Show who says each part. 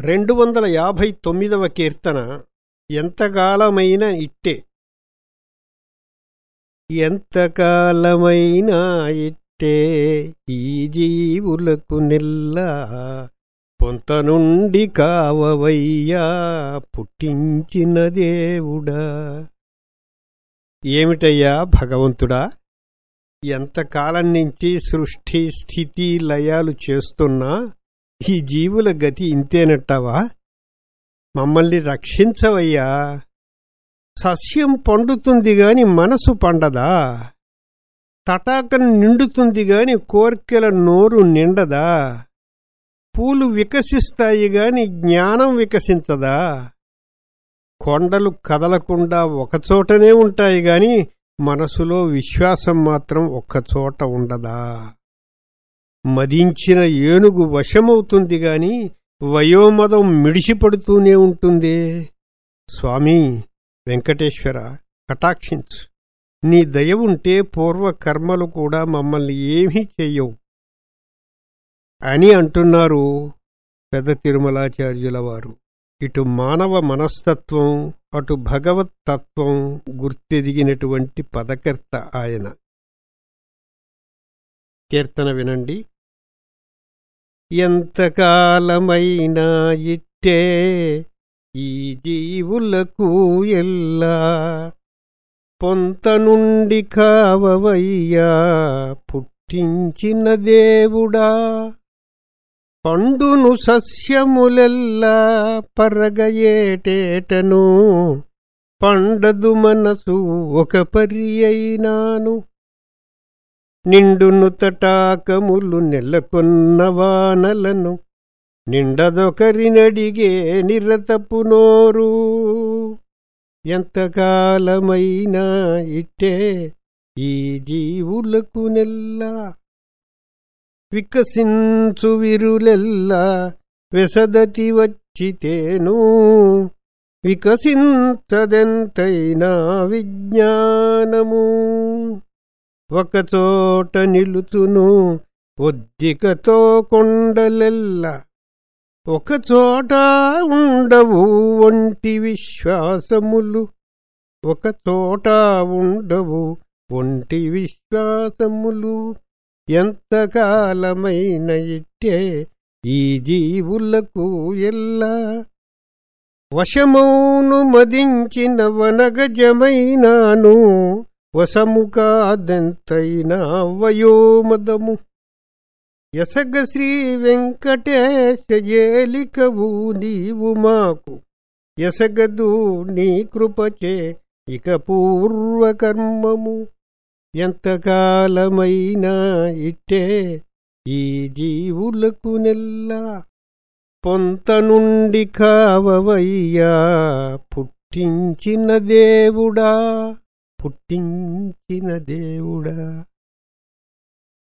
Speaker 1: రెండు వందల యాభై తొమ్మిదవ కీర్తన ఎంతకాలమైన ఇట్టే. ఎంతకాలమైనా ఇట్టే ఈ జీవులకు నిల్లా. పొంత నుండి కావవయ్యా పుట్టించిన దేవుడా. ఏమిటయ్యా భగవంతుడా? ఎంతకాలం నుంచి సృష్టి స్థితి లయాలు చేస్తున్నా? ఈ జీవుల గతి ఇంతేనట్టావా? మమ్మల్ని రక్షించవయ్యా. సస్యం పండుతుంది గాని మనసు పండదా? తటాకం నిండుతుంది గాని కోర్కెల నోరు నిండదా? పూలు వికసిస్తాయి గాని జ్ఞానం వికసించదా? కొండలు కదలకుండా ఒకచోటనే ఉంటాయి గాని మనసులో విశ్వాసం మాత్రం ఒక్కచోట ఉండదా? మదించిన ఏనుగు వశమవుతుంది గాని వయోమదం మిడిసిపడుతూనే ఉంటుంది. స్వామీ వెంకటేశ్వర కటాక్షించు. నీ దయ ఉంటే పూర్వకర్మలు కూడా మమ్మల్ని ఏమీ చెయ్యవు అని అంటున్నారు పెద్ద తిరుమలాచార్యుల వారు. ఇటు మానవ మనస్తత్వం అటు భగవత్ తత్వం గుర్తెదిగినటువంటి పదకర్త ఆయన. కీర్తన వినండి. ఎంతకాలమైనా ఇట్టే ఈ జీవులకు ఎల్లా. పొంత నుండి కావవయ్యా పుట్టించిన దేవుడా. పండును సస్యములెల్లా పరగయేటేటను పండదు మనసు ఒక పరి అయినాను. నిండును తటాకములు నెలకొన్న వానలను నిండదొకరినడిగే నిరతపు నోరు. ఎంతకాలమైనా ఇట్టే ఈ జీవులకు నెల్లా. వికసించు విరులెల్లా వెసదతి వచ్చితేను. వికసించదెంతైనా విజ్ఞానము. ఒకచోట నిలుచును ఒద్దికతో కొండలెల్ల. ఒకచోట ఉండవు ఒంటి విశ్వాసములు. ఒకచోట ఉండవు ఒంటి విశ్వాసములు. ఎంతకాలమైన ఇట్టే ఈ జీవులకు ఎల్లా. వశమౌను మదించిన వనగజమైనాను. వసముకాదెంతైనా వయోమదము యసగ శ్రీ వెంకటేశలికవు నీవు మాకు ఎసగదు నీ కృపచే ఇక పూర్వకర్మము ఎంతకాలమైనా ఇట్టే ఈ జీవులకు నెల్లా పొంత నుండి కావవయ్యా పుట్టించిన దేవుడా పుట్టించిన దేవుడా.